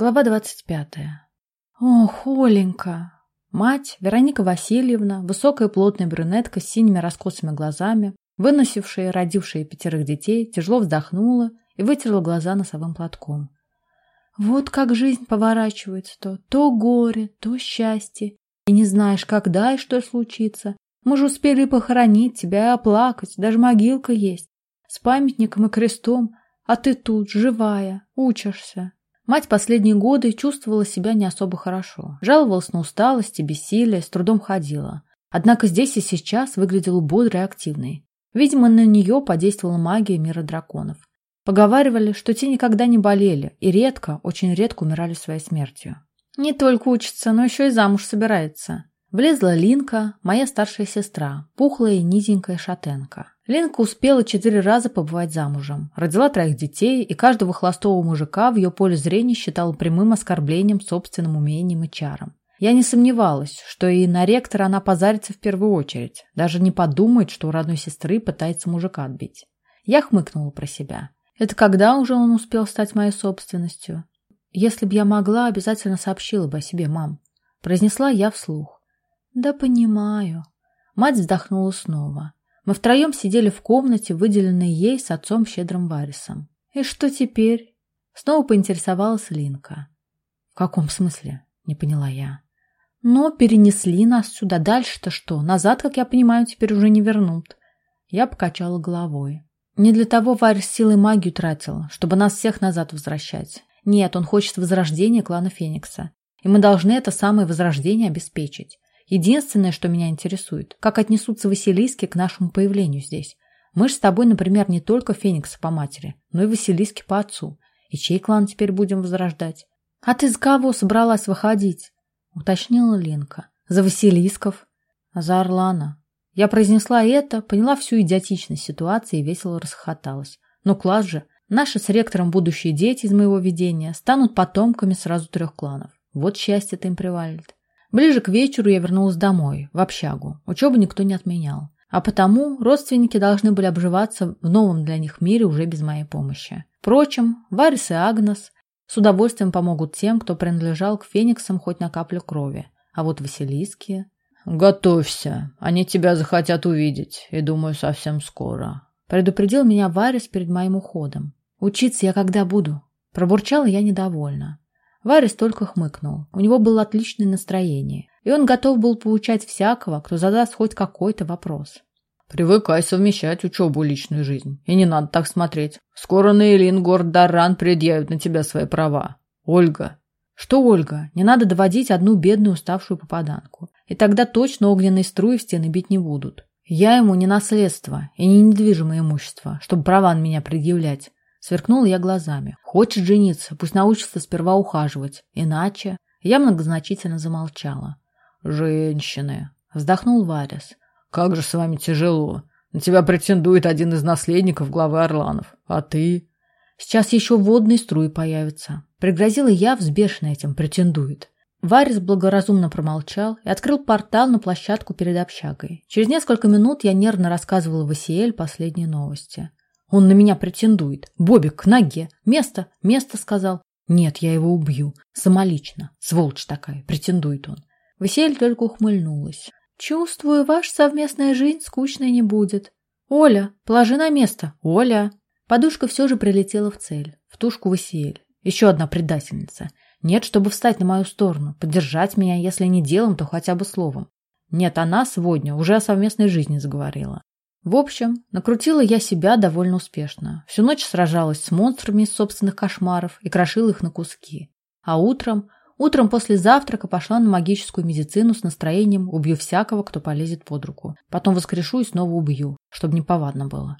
Глава двадцать пятая. Ох, Оленька! Мать, Вероника Васильевна, высокая плотная брюнетка с синими раскосыми глазами, выносившая и родившая пятерых детей, тяжело вздохнула и вытерла глаза носовым платком. Вот как жизнь поворачивается то, то горе, то счастье, и не знаешь, когда и что случится. Мы же успели похоронить тебя и оплакать, даже могилка есть, с памятником и крестом, а ты тут, живая, учишься. Мать последние годы чувствовала себя не особо хорошо. Жаловалась на усталость и бессилие, с трудом ходила. Однако здесь и сейчас выглядела бодрой и активной. Видимо, на нее подействовала магия мира драконов. Поговаривали, что те никогда не болели и редко, очень редко умирали своей смертью. Не только учится, но еще и замуж собирается. Влезла Линка, моя старшая сестра, пухлая и низенькая шатенка. Ленка успела четыре раза побывать замужем, родила троих детей, и каждого холостого мужика в ее поле зрения считала прямым оскорблением собственным умением и чаром. Я не сомневалась, что и на ректора она позарится в первую очередь, даже не подумает, что у родной сестры пытается мужика отбить. Я хмыкнула про себя. Это когда уже он успел стать моей собственностью? Если б я могла, обязательно сообщила бы о себе, мам. Произнесла я вслух. Да понимаю. Мать вздохнула снова. Мы втроем сидели в комнате, выделенной ей с отцом щедрым Варисом. И что теперь? Снова поинтересовалась Линка. В каком смысле? Не поняла я. Но перенесли нас сюда. Дальше-то что? Назад, как я понимаю, теперь уже не вернут. Я покачала головой. Не для того Варис силой магию тратил, чтобы нас всех назад возвращать. Нет, он хочет возрождения клана Феникса. И мы должны это самое возрождение обеспечить. Единственное, что меня интересует, как отнесутся Василиски к нашему появлению здесь. Мы же с тобой, например, не только Феникса по матери, но и Василиски по отцу. И чей клан теперь будем возрождать? А ты за кого собралась выходить? Уточнила Ленка. За Василисков. За Орлана. Я произнесла это, поняла всю идиотичность ситуации и весело расхохоталась. Но класс же. Наши с ректором будущие дети из моего видения станут потомками сразу трех кланов. Вот счастье-то им привалит. Ближе к вечеру я вернулась домой, в общагу. Учебу никто не отменял. А потому родственники должны были обживаться в новом для них мире уже без моей помощи. Впрочем, Варис и Агнес с удовольствием помогут тем, кто принадлежал к фениксам хоть на каплю крови. А вот Василиски... «Готовься, они тебя захотят увидеть, и, думаю, совсем скоро», предупредил меня Варис перед моим уходом. «Учиться я когда буду?» Пробурчала я недовольно. Варис только хмыкнул. У него было отличное настроение, и он готов был получать всякого, кто задаст хоть какой-то вопрос. Привыкай совмещать учебу и личную жизнь. И не надо так смотреть. Скоро Нейлин Гордаран предъявит на тебя свои права. Ольга. Что Ольга? Не надо доводить одну бедную уставшую попаданку. И тогда точно огненные струи в стены бить не будут. Я ему не наследство и не недвижимое имущество, чтобы права на меня предъявлять. Сверкнула я глазами. Хочет жениться, пусть научится сперва ухаживать. Иначе... Я многозначительно замолчала. «Женщины!» — вздохнул Варис. «Как же с вами тяжело. На тебя претендует один из наследников главы Орланов. А ты...» «Сейчас еще водные струи появятся». Пригрозила я, взбешенная этим, претендует. Варис благоразумно промолчал и открыл портал на площадку перед общагой. Через несколько минут я нервно рассказывала Васиэль последние новости. Он на меня претендует. Бобик к ноге. Место, место сказал. Нет, я его убью. Самолично. Сволочь такая, претендует он. Василь только ухмыльнулась. Чувствую, ваша совместная жизнь скучной не будет. Оля, положи на место. Оля. Подушка все же прилетела в цель. В тушку Васиэль. Еще одна предательница. Нет, чтобы встать на мою сторону, поддержать меня, если не делом, то хотя бы словом. Нет, она сегодня уже о совместной жизни заговорила. В общем, накрутила я себя довольно успешно. Всю ночь сражалась с монстрами из собственных кошмаров и крошила их на куски. А утром, утром после завтрака пошла на магическую медицину с настроением «убью всякого, кто полезет под руку». Потом воскрешу и снова убью, чтобы не повадно было.